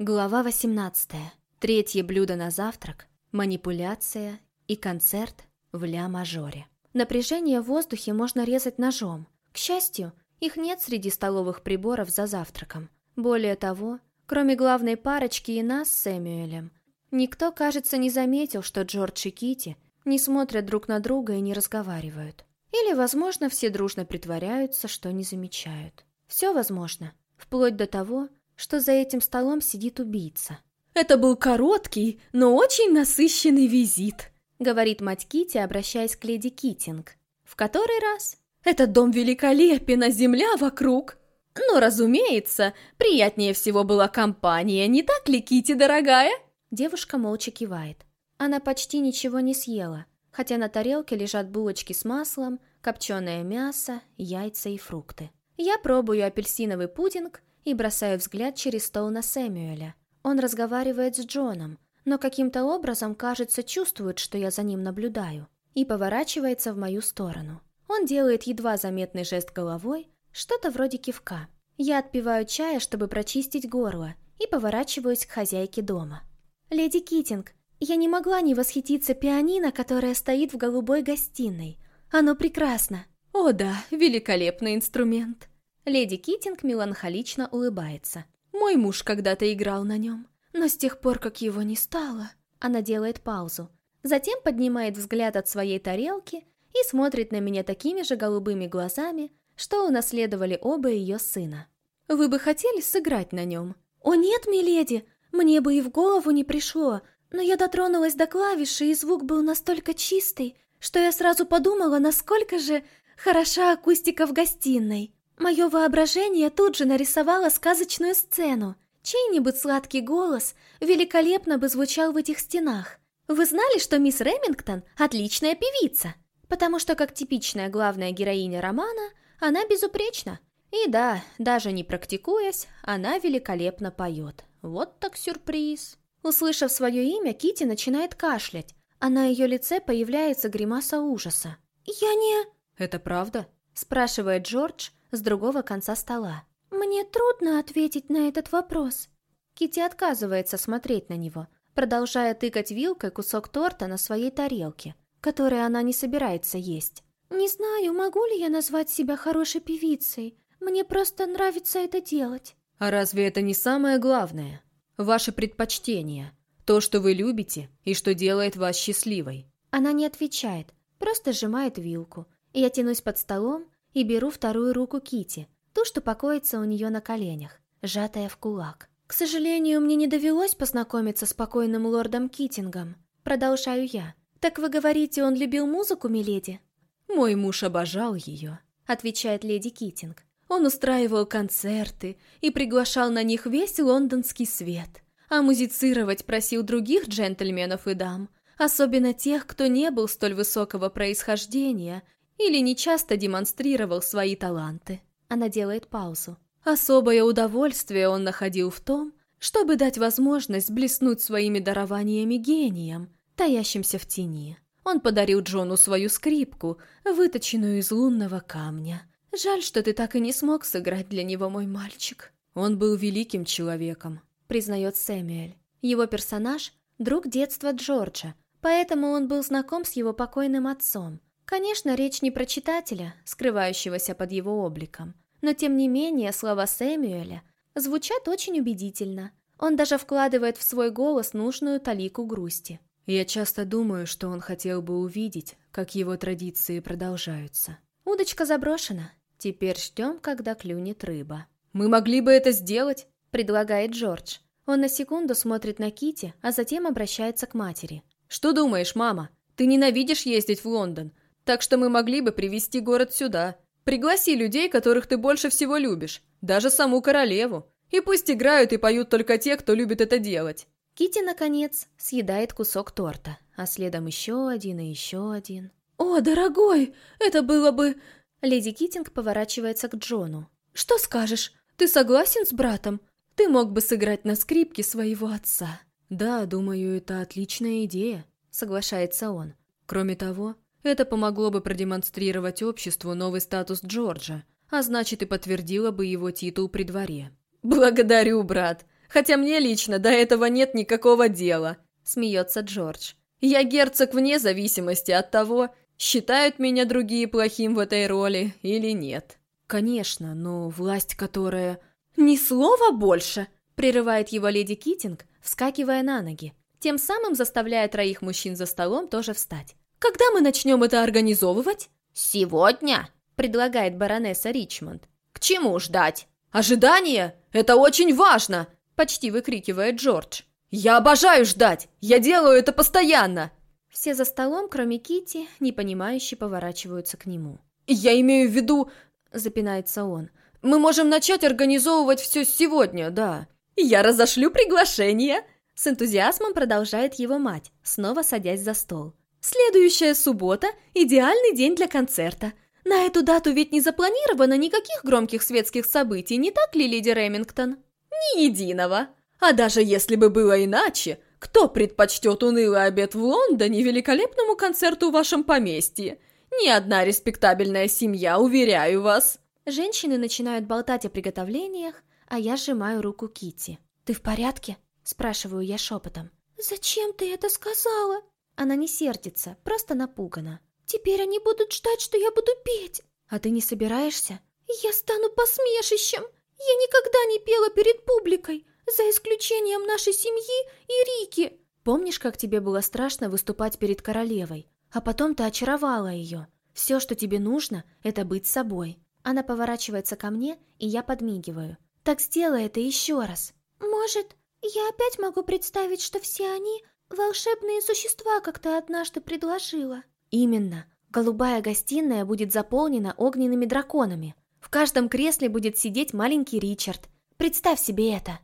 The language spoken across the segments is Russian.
Глава 18. Третье блюдо на завтрак, манипуляция и концерт в ля-мажоре. Напряжение в воздухе можно резать ножом. К счастью, их нет среди столовых приборов за завтраком. Более того, кроме главной парочки и нас с Сэмюэлем, никто, кажется, не заметил, что Джордж и Кити не смотрят друг на друга и не разговаривают. Или, возможно, все дружно притворяются, что не замечают. Все возможно, вплоть до того, что за этим столом сидит убийца. «Это был короткий, но очень насыщенный визит», — говорит мать Кити, обращаясь к леди Китинг. «В который раз?» «Этот дом великолепен, а земля вокруг!» «Ну, разумеется, приятнее всего была компания, не так ли, Кити, дорогая?» Девушка молча кивает. Она почти ничего не съела, хотя на тарелке лежат булочки с маслом, копченое мясо, яйца и фрукты. Я пробую апельсиновый пудинг и бросаю взгляд через стол на Сэмюэля. Он разговаривает с Джоном, но каким-то образом, кажется, чувствует, что я за ним наблюдаю, и поворачивается в мою сторону. Он делает едва заметный жест головой, что-то вроде кивка. Я отпиваю чая, чтобы прочистить горло, и поворачиваюсь к хозяйке дома. «Леди Китинг, я не могла не восхититься пианино, которое стоит в голубой гостиной. Оно прекрасно». «О да, великолепный инструмент», Леди Китинг меланхолично улыбается. «Мой муж когда-то играл на нем, но с тех пор, как его не стало...» Она делает паузу. Затем поднимает взгляд от своей тарелки и смотрит на меня такими же голубыми глазами, что унаследовали оба ее сына. «Вы бы хотели сыграть на нем?» «О нет, миледи, мне бы и в голову не пришло, но я дотронулась до клавиши, и звук был настолько чистый, что я сразу подумала, насколько же хороша акустика в гостиной. Мое воображение тут же нарисовало сказочную сцену. Чей-нибудь сладкий голос великолепно бы звучал в этих стенах. Вы знали, что мисс Ремингтон – отличная певица? Потому что, как типичная главная героиня романа, она безупречна. И да, даже не практикуясь, она великолепно поет. Вот так сюрприз. Услышав свое имя, Кити начинает кашлять, а на ее лице появляется гримаса ужаса. «Я не...» «Это правда?» – спрашивает Джордж, с другого конца стола. «Мне трудно ответить на этот вопрос». Кити отказывается смотреть на него, продолжая тыкать вилкой кусок торта на своей тарелке, который она не собирается есть. «Не знаю, могу ли я назвать себя хорошей певицей. Мне просто нравится это делать». «А разве это не самое главное? Ваши предпочтения, то, что вы любите и что делает вас счастливой?» Она не отвечает, просто сжимает вилку. Я тянусь под столом и беру вторую руку Кити, ту, что покоится у нее на коленях, сжатая в кулак. «К сожалению, мне не довелось познакомиться с покойным лордом Китингом», продолжаю я. «Так вы говорите, он любил музыку, миледи?» «Мой муж обожал ее», отвечает леди Китинг. Он устраивал концерты и приглашал на них весь лондонский свет, а музицировать просил других джентльменов и дам, особенно тех, кто не был столь высокого происхождения или нечасто демонстрировал свои таланты. Она делает паузу. Особое удовольствие он находил в том, чтобы дать возможность блеснуть своими дарованиями гением, таящимся в тени. Он подарил Джону свою скрипку, выточенную из лунного камня. Жаль, что ты так и не смог сыграть для него, мой мальчик. Он был великим человеком, признает Сэмюэль. Его персонаж – друг детства Джорджа, поэтому он был знаком с его покойным отцом. Конечно, речь не про читателя, скрывающегося под его обликом, но тем не менее слова Сэмюэля звучат очень убедительно. Он даже вкладывает в свой голос нужную талику грусти. Я часто думаю, что он хотел бы увидеть, как его традиции продолжаются. Удочка заброшена. Теперь ждем, когда клюнет рыба. «Мы могли бы это сделать?» – предлагает Джордж. Он на секунду смотрит на Кити, а затем обращается к матери. «Что думаешь, мама? Ты ненавидишь ездить в Лондон, так что мы могли бы привести город сюда. Пригласи людей, которых ты больше всего любишь, даже саму королеву. И пусть играют и поют только те, кто любит это делать. Кити наконец, съедает кусок торта, а следом еще один и еще один. «О, дорогой, это было бы...» Леди Китинг поворачивается к Джону. «Что скажешь? Ты согласен с братом? Ты мог бы сыграть на скрипке своего отца». «Да, думаю, это отличная идея», — соглашается он. «Кроме того, это помогло бы продемонстрировать обществу новый статус Джорджа, а значит и подтвердило бы его титул при дворе. «Благодарю, брат. хотя мне лично до этого нет никакого дела», — смеется Джордж. «Я герцог вне зависимости от того, считают меня другие плохим в этой роли или нет». «Конечно, но власть, которая...» «Ни слова больше!» — прерывает его леди Китинг, вскакивая на ноги. Тем самым заставляя троих мужчин за столом тоже встать. «Когда мы начнем это организовывать?» «Сегодня?» — предлагает баронесса Ричмонд. «К чему ждать?» «Ожидание! Это очень важно!» — почти выкрикивает Джордж. «Я обожаю ждать! Я делаю это постоянно!» Все за столом, кроме Кити, непонимающе поворачиваются к нему. «Я имею в виду...» — запинается он. «Мы можем начать организовывать все сегодня, да». «Я разошлю приглашение!» С энтузиазмом продолжает его мать, снова садясь за стол. «Следующая суббота – идеальный день для концерта. На эту дату ведь не запланировано никаких громких светских событий, не так ли, леди Ремингтон? Ни единого. А даже если бы было иначе, кто предпочтет унылый обед в Лондоне великолепному концерту в вашем поместье? Ни одна респектабельная семья, уверяю вас. Женщины начинают болтать о приготовлениях, а я сжимаю руку Кити. Ты в порядке? спрашиваю я шепотом. Зачем ты это сказала? Она не сердится, просто напугана. Теперь они будут ждать, что я буду петь. А ты не собираешься? Я стану посмешищем. Я никогда не пела перед публикой, за исключением нашей семьи и Рики. Помнишь, как тебе было страшно выступать перед королевой? А потом ты очаровала ее. Все, что тебе нужно, это быть собой. Она поворачивается ко мне, и я подмигиваю. Так сделай это еще раз. Может, я опять могу представить, что все они волшебные существа, как ты однажды предложила. Именно. Голубая гостиная будет заполнена огненными драконами. В каждом кресле будет сидеть маленький Ричард. Представь себе это.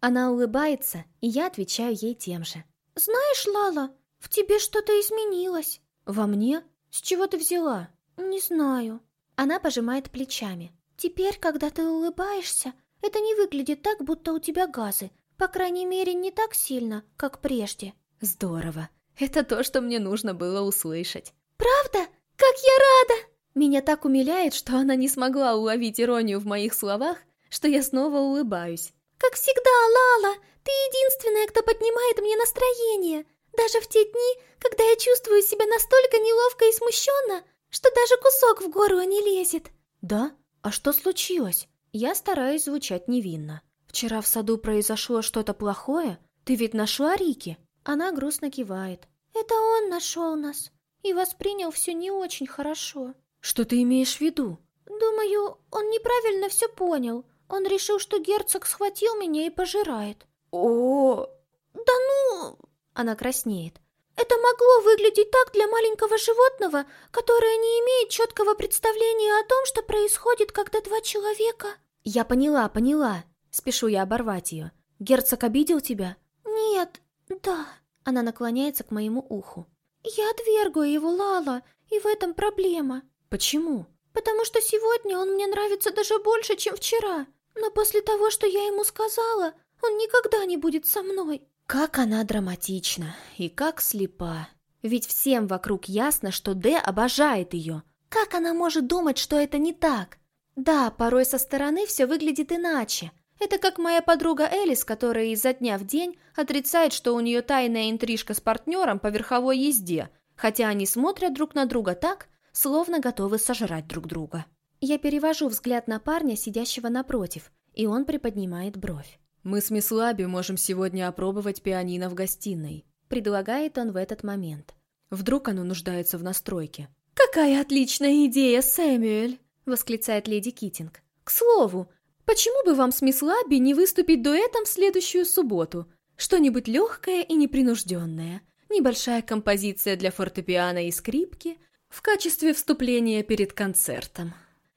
Она улыбается, и я отвечаю ей тем же. Знаешь, Лала, в тебе что-то изменилось. Во мне? С чего ты взяла? Не знаю. Она пожимает плечами. Теперь, когда ты улыбаешься, это не выглядит так, будто у тебя газы. По крайней мере, не так сильно, как прежде. Здорово. Это то, что мне нужно было услышать. «Правда? Как я рада!» Меня так умиляет, что она не смогла уловить иронию в моих словах, что я снова улыбаюсь. «Как всегда, Лала, ты единственная, кто поднимает мне настроение, даже в те дни, когда я чувствую себя настолько неловко и смущенно, что даже кусок в горло не лезет». «Да? А что случилось?» Я стараюсь звучать невинно. «Вчера в саду произошло что-то плохое? Ты ведь нашла Рики?» Она грустно кивает. «Это он нашел нас и воспринял все не очень хорошо». «Что ты имеешь в виду?» «Думаю, он неправильно все понял. Он решил, что герцог схватил меня и пожирает». «О...» «Да ну...» Она краснеет. «Это могло выглядеть так для маленького животного, которое не имеет четкого представления о том, что происходит, когда два человека...» «Я поняла, поняла. Спешу я оборвать ее. Герцог обидел тебя?» «Нет, «Да». Она наклоняется к моему уху. «Я отвергаю его, Лала, и в этом проблема». «Почему?» «Потому что сегодня он мне нравится даже больше, чем вчера. Но после того, что я ему сказала, он никогда не будет со мной». Как она драматична и как слепа. Ведь всем вокруг ясно, что Д обожает ее. Как она может думать, что это не так? Да, порой со стороны все выглядит иначе. Это как моя подруга Элис, которая изо дня в день отрицает, что у нее тайная интрижка с партнером по верховой езде, хотя они смотрят друг на друга так, словно готовы сожрать друг друга. Я перевожу взгляд на парня, сидящего напротив, и он приподнимает бровь. «Мы с мисс Лаби можем сегодня опробовать пианино в гостиной», предлагает он в этот момент. Вдруг оно нуждается в настройке. «Какая отличная идея, Сэмюэль!» восклицает леди Китинг. «К слову, Почему бы вам с мисс Лабби не выступить дуэтом в следующую субботу? Что-нибудь легкое и непринужденное. Небольшая композиция для фортепиано и скрипки в качестве вступления перед концертом.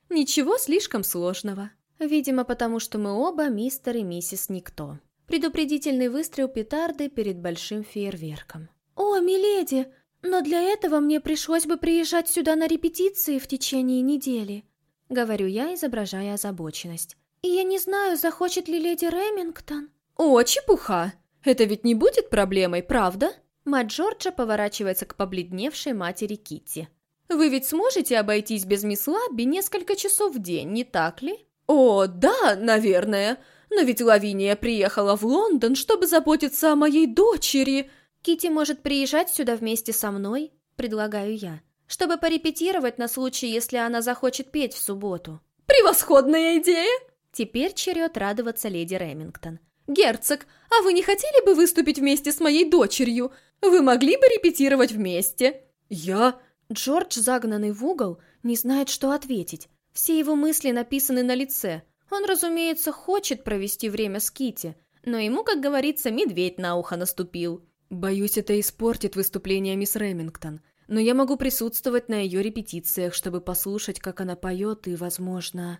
Ничего слишком сложного. Видимо, потому что мы оба мистер и миссис Никто. Предупредительный выстрел петарды перед большим фейерверком. «О, миледи, но для этого мне пришлось бы приезжать сюда на репетиции в течение недели», — говорю я, изображая озабоченность. И я не знаю, захочет ли леди Ремингтон. О, чепуха! Это ведь не будет проблемой, правда? Мать Джорджа поворачивается к побледневшей матери Китти. Вы ведь сможете обойтись без мисс Лабби несколько часов в день, не так ли? О, да, наверное. но ведь Лавиния приехала в Лондон, чтобы заботиться о моей дочери. Кити может приезжать сюда вместе со мной, предлагаю я, чтобы порепетировать на случай, если она захочет петь в субботу. Превосходная идея! Теперь черед радоваться леди Ремингтон. «Герцог, а вы не хотели бы выступить вместе с моей дочерью? Вы могли бы репетировать вместе?» «Я...» Джордж, загнанный в угол, не знает, что ответить. Все его мысли написаны на лице. Он, разумеется, хочет провести время с Кити, но ему, как говорится, медведь на ухо наступил. «Боюсь, это испортит выступление мисс Ремингтон, но я могу присутствовать на ее репетициях, чтобы послушать, как она поет, и, возможно...»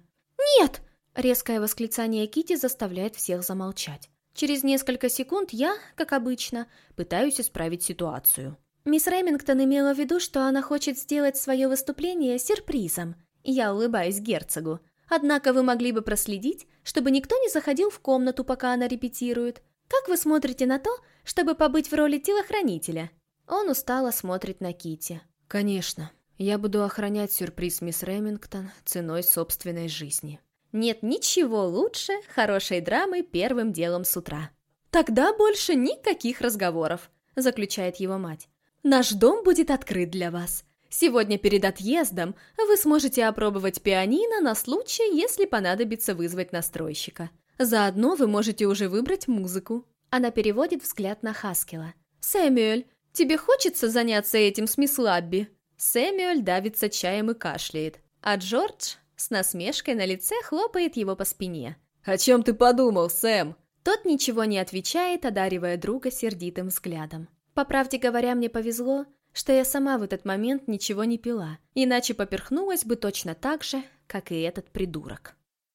«Нет!» Резкое восклицание Кити заставляет всех замолчать. Через несколько секунд я, как обычно, пытаюсь исправить ситуацию. Мисс Ремингтон имела в виду, что она хочет сделать свое выступление сюрпризом. Я улыбаюсь герцогу. Однако вы могли бы проследить, чтобы никто не заходил в комнату, пока она репетирует. Как вы смотрите на то, чтобы побыть в роли телохранителя? Он устало смотрит на Кити. Конечно, я буду охранять сюрприз мисс Ремингтон ценой собственной жизни. Нет ничего лучше хорошей драмы первым делом с утра. «Тогда больше никаких разговоров», — заключает его мать. «Наш дом будет открыт для вас. Сегодня перед отъездом вы сможете опробовать пианино на случай, если понадобится вызвать настройщика. Заодно вы можете уже выбрать музыку». Она переводит взгляд на Хаскела. «Сэмюэль, тебе хочется заняться этим с мисс Лабби?» Сэмюэль давится чаем и кашляет, а Джордж с насмешкой на лице хлопает его по спине. «О чем ты подумал, Сэм?» Тот ничего не отвечает, одаривая друга сердитым взглядом. По правде говоря, мне повезло, что я сама в этот момент ничего не пила, иначе поперхнулась бы точно так же, как и этот придурок.